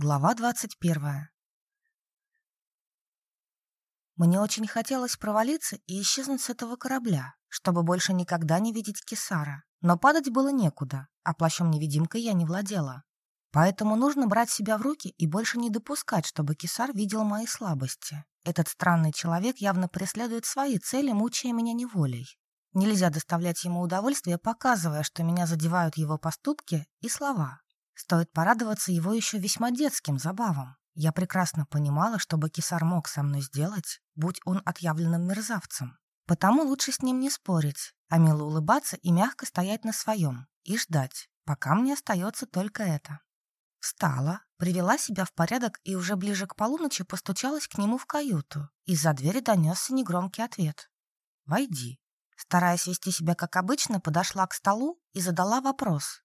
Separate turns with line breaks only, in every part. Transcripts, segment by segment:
Глава двадцать первая. Мне очень хотелось провалиться и исчезнуть с этого корабля, чтобы больше никогда не видеть Кисара. Но падать было некуда, а плащом-невидимкой я не владела. Поэтому нужно брать себя в руки и больше не допускать, чтобы Кисар видел мои слабости. Этот странный человек явно преследует свои цели, мучая меня неволей. Нельзя доставлять ему удовольствие, показывая, что меня задевают его поступки и слова. Стоит порадоваться его еще весьма детским забавам. Я прекрасно понимала, что Бакисар мог со мной сделать, будь он отъявленным мерзавцем. Потому лучше с ним не спорить, а мило улыбаться и мягко стоять на своем, и ждать, пока мне остается только это. Встала, привела себя в порядок и уже ближе к полуночи постучалась к нему в каюту. Из-за двери донесся негромкий ответ. «Войди». Стараясь вести себя как обычно, подошла к столу и задала вопрос,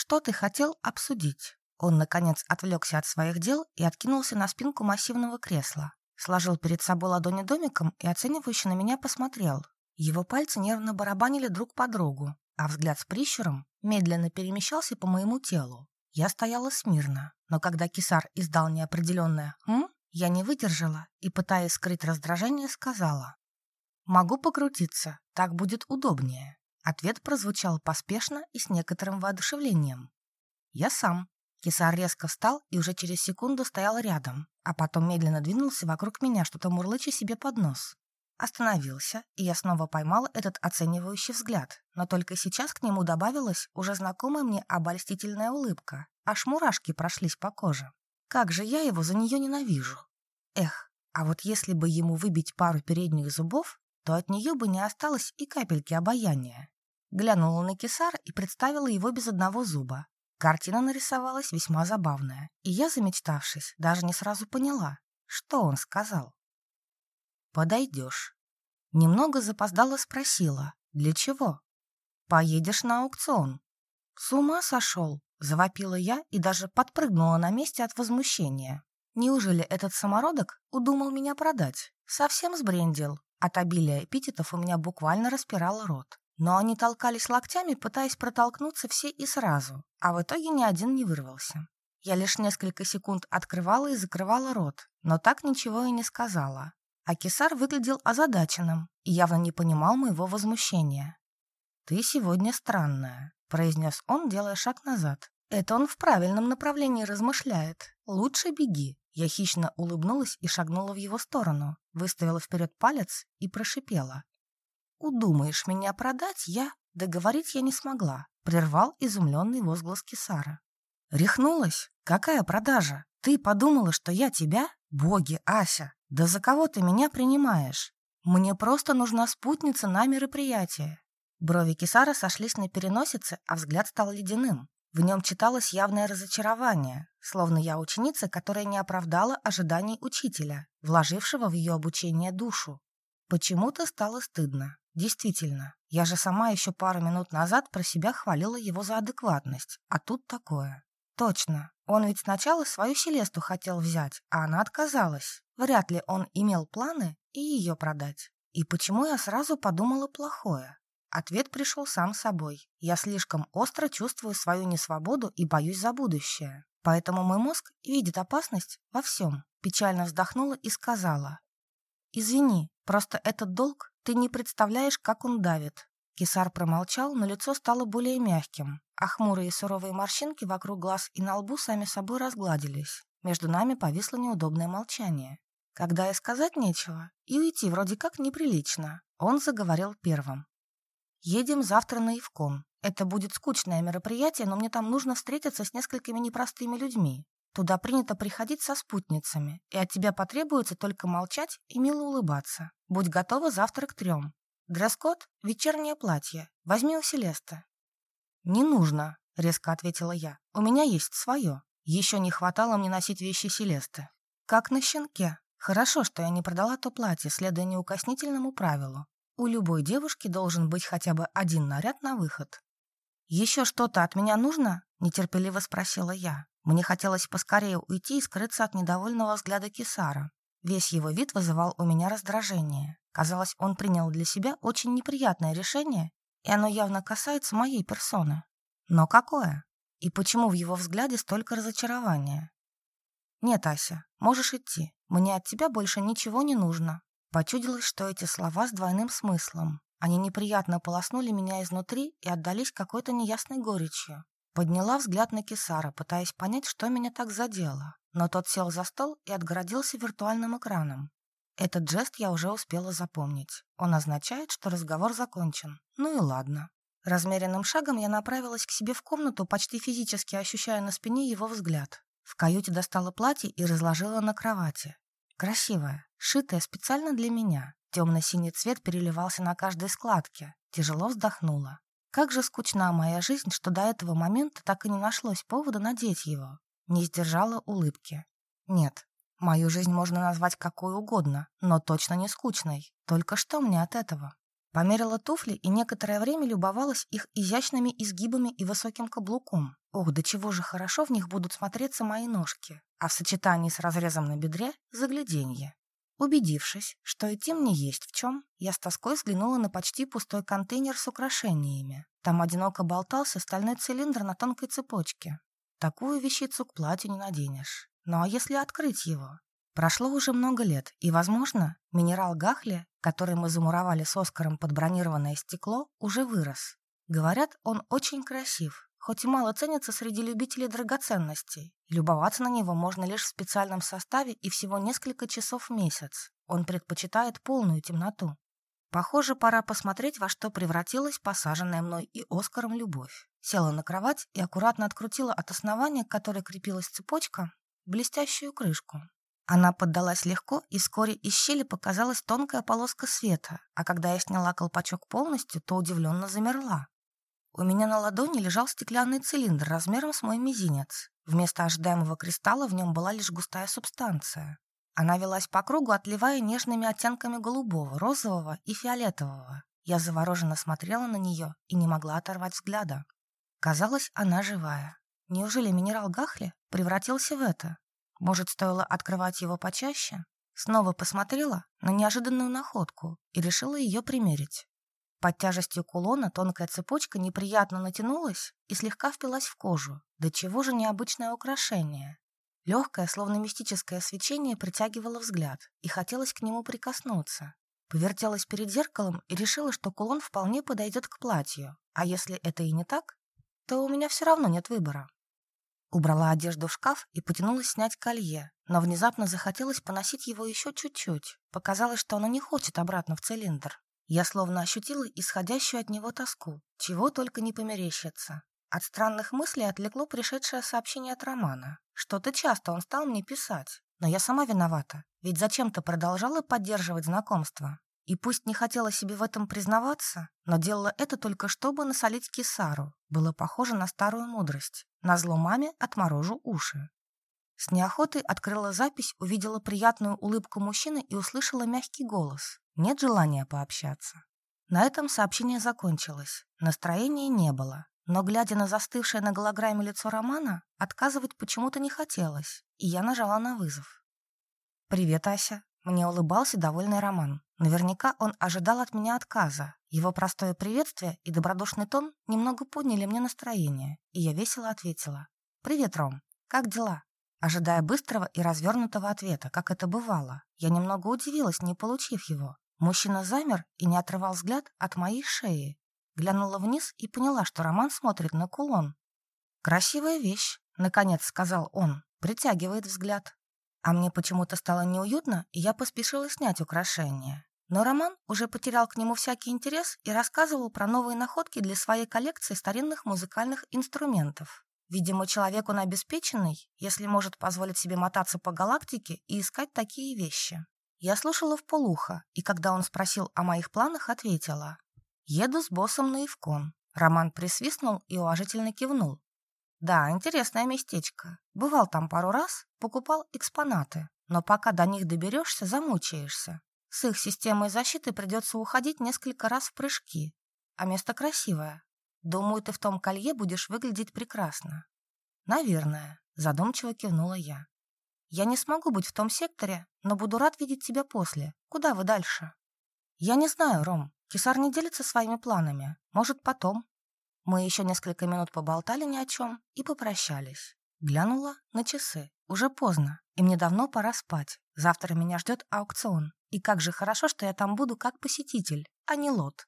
«Что ты хотел обсудить?» Он, наконец, отвлекся от своих дел и откинулся на спинку массивного кресла. Сложил перед собой ладони домиком и оценивающе на меня посмотрел. Его пальцы нервно барабанили друг по другу, а взгляд с прищуром медленно перемещался по моему телу. Я стояла смирно, но когда кисар издал неопределенное «м», я не выдержала и, пытаясь скрыть раздражение, сказала «Могу покрутиться, так будет удобнее». Ответ прозвучал поспешно и с некоторым воодушевлением. «Я сам». Кисар резко встал и уже через секунду стоял рядом, а потом медленно двинулся вокруг меня, что-то мурлыча себе под нос. Остановился, и я снова поймала этот оценивающий взгляд, но только сейчас к нему добавилась уже знакомая мне обольстительная улыбка, аж мурашки прошлись по коже. Как же я его за нее ненавижу. Эх, а вот если бы ему выбить пару передних зубов, то от нее бы не осталось и капельки обаяния. Глянула на Кесар и представила его без одного зуба. Картина нарисовалась весьма забавная, и я, замечтавшись, даже не сразу поняла, что он сказал. «Подойдешь». Немного запоздала спросила, для чего? «Поедешь на аукцион». «С ума сошел!» — завопила я и даже подпрыгнула на месте от возмущения. Неужели этот самородок удумал меня продать? Совсем сбрендил. От обилия эпитетов у меня буквально распирало рот. Но они толкались локтями, пытаясь протолкнуться все и сразу, а в итоге ни один не вырвался. Я лишь несколько секунд открывала и закрывала рот, но так ничего и не сказала. А Кесар выглядел озадаченным и явно не понимал моего возмущения. «Ты сегодня странная», — произнес он, делая шаг назад. «Это он в правильном направлении размышляет. Лучше беги». Я хищно улыбнулась и шагнула в его сторону, выставила вперед палец и прошипела. «Удумаешь меня продать, я...» Договорить я не смогла, прервал изумленный возглас Кисара. «Рехнулась? Какая продажа? Ты подумала, что я тебя? Боги, Ася, да за кого ты меня принимаешь? Мне просто нужна спутница на мероприятие». Брови Кисара сошлись на переносице, а взгляд стал ледяным. В нем читалось явное разочарование, словно я ученица, которая не оправдала ожиданий учителя, вложившего в ее обучение душу. Почему-то стало стыдно. Действительно, я же сама еще пару минут назад про себя хвалила его за адекватность, а тут такое. Точно, он ведь сначала свою Селесту хотел взять, а она отказалась. Вряд ли он имел планы и ее продать. И почему я сразу подумала плохое? Ответ пришел сам собой. Я слишком остро чувствую свою несвободу и боюсь за будущее. Поэтому мой мозг видит опасность во всем. Печально вздохнула и сказала. «Извини, просто этот долг, ты не представляешь, как он давит». Кисар промолчал, но лицо стало более мягким, а хмурые суровые морщинки вокруг глаз и на лбу сами собой разгладились. Между нами повисло неудобное молчание. Когда и сказать нечего, и уйти вроде как неприлично, он заговорил первым. Едем завтра на Ивкон. Это будет скучное мероприятие, но мне там нужно встретиться с несколькими непростыми людьми. Туда принято приходить со спутницами, и от тебя потребуется только молчать и мило улыбаться. Будь готова завтра к трем. Дресс-код – вечернее платье. Возьми у Селеста». «Не нужно», – резко ответила я. «У меня есть свое. Еще не хватало мне носить вещи Селесты». «Как на щенке. Хорошо, что я не продала то платье, следуя неукоснительному правилу. У любой девушки должен быть хотя бы один наряд на выход. «Еще что-то от меня нужно?» – нетерпеливо спросила я. Мне хотелось поскорее уйти и скрыться от недовольного взгляда Кисара. Весь его вид вызывал у меня раздражение. Казалось, он принял для себя очень неприятное решение, и оно явно касается моей персоны. Но какое? И почему в его взгляде столько разочарования? «Нет, Ася, можешь идти. Мне от тебя больше ничего не нужно». Почудилось, что эти слова с двойным смыслом. Они неприятно полоснули меня изнутри и отдались какой-то неясной горечью. Подняла взгляд на Кисара, пытаясь понять, что меня так задело. Но тот сел за стол и отгородился виртуальным экраном. Этот жест я уже успела запомнить. Он означает, что разговор закончен. Ну и ладно. Размеренным шагом я направилась к себе в комнату, почти физически ощущая на спине его взгляд. В каюте достала платье и разложила на кровати. Красивое, шитое специально для меня. Темно-синий цвет переливался на каждой складке. Тяжело вздохнула. Как же скучна моя жизнь, что до этого момента так и не нашлось повода надеть его. Не сдержала улыбки. Нет, мою жизнь можно назвать какой угодно, но точно не скучной. Только что мне от этого? Померила туфли и некоторое время любовалась их изящными изгибами и высоким каблуком. Ох, до чего же хорошо в них будут смотреться мои ножки. А в сочетании с разрезом на бедре – загляденье. Убедившись, что идти мне есть в чем, я с тоской взглянула на почти пустой контейнер с украшениями. Там одиноко болтался стальной цилиндр на тонкой цепочке. Такую вещицу к платью не наденешь. Ну а если открыть его? Прошло уже много лет, и, возможно, минерал Гахли, который мы замуровали с Оскаром под бронированное стекло, уже вырос. Говорят, он очень красив, хоть и мало ценится среди любителей драгоценностей. любоваться на него можно лишь в специальном составе и всего несколько часов в месяц. Он предпочитает полную темноту. Похоже, пора посмотреть, во что превратилась посаженная мной и Оскаром любовь. Села на кровать и аккуратно открутила от основания, к которой крепилась цепочка, блестящую крышку. Она поддалась легко, и вскоре из щели показалась тонкая полоска света, а когда я сняла колпачок полностью, то удивленно замерла. У меня на ладони лежал стеклянный цилиндр размером с мой мизинец. Вместо ожидаемого кристалла в нем была лишь густая субстанция. Она велась по кругу, отливая нежными оттенками голубого, розового и фиолетового. Я завороженно смотрела на нее и не могла оторвать взгляда. Казалось, она живая. Неужели минерал Гахли превратился в это? Может, стоило открывать его почаще? Снова посмотрела на неожиданную находку и решила ее примерить. Под тяжестью кулона тонкая цепочка неприятно натянулась и слегка впилась в кожу. Да чего же необычное украшение? Легкое, словно мистическое свечение притягивало взгляд, и хотелось к нему прикоснуться. Повертелась перед зеркалом и решила, что кулон вполне подойдет к платью. А если это и не так, то у меня все равно нет выбора. Убрала одежду в шкаф и потянулась снять колье, но внезапно захотелось поносить его еще чуть-чуть. Показалось, что оно не хочет обратно в цилиндр. Я словно ощутила исходящую от него тоску, чего только не померещится. От странных мыслей отвлекло пришедшее сообщение от Романа. Что-то часто он стал мне писать, но я сама виновата, ведь зачем-то продолжала поддерживать знакомство. И пусть не хотела себе в этом признаваться, но делала это только чтобы насолить Кисару. Было похоже на старую мудрость. На зло маме отморожу уши. С неохотой открыла запись, увидела приятную улыбку мужчины и услышала мягкий голос. Нет желания пообщаться. На этом сообщение закончилось. Настроения не было. Но, глядя на застывшее на голограмме лицо Романа, отказывать почему-то не хотелось, и я нажала на вызов. «Привет, Ася». Мне улыбался довольный Роман. Наверняка он ожидал от меня отказа. Его простое приветствие и добродушный тон немного подняли мне настроение, и я весело ответила. «Привет, Ром. Как дела?» Ожидая быстрого и развернутого ответа, как это бывало, я немного удивилась, не получив его. Мужчина замер и не отрывал взгляд от моей шеи. Глянула вниз и поняла, что Роман смотрит на кулон. «Красивая вещь», — наконец сказал он, притягивает взгляд. А мне почему-то стало неуютно, и я поспешила снять украшение. Но Роман уже потерял к нему всякий интерес и рассказывал про новые находки для своей коллекции старинных музыкальных инструментов. Видимо, человек он обеспеченный, если может позволить себе мотаться по галактике и искать такие вещи. Я слушала в полухо, и когда он спросил о моих планах, ответила. «Еду с боссом на Ивкон». Роман присвистнул и уважительно кивнул. «Да, интересное местечко. Бывал там пару раз, покупал экспонаты, но пока до них доберешься, замучаешься. С их системой защиты придется уходить несколько раз в прыжки. А место красивое. Думаю, ты в том колье будешь выглядеть прекрасно». «Наверное», — задумчиво кивнула я. Я не смогу быть в том секторе, но буду рад видеть тебя после. Куда вы дальше? Я не знаю, Ром. Кисар не делится своими планами. Может, потом. Мы еще несколько минут поболтали ни о чем и попрощались. Глянула на часы. Уже поздно. и мне давно пора спать. Завтра меня ждет аукцион. И как же хорошо, что я там буду как посетитель, а не лот.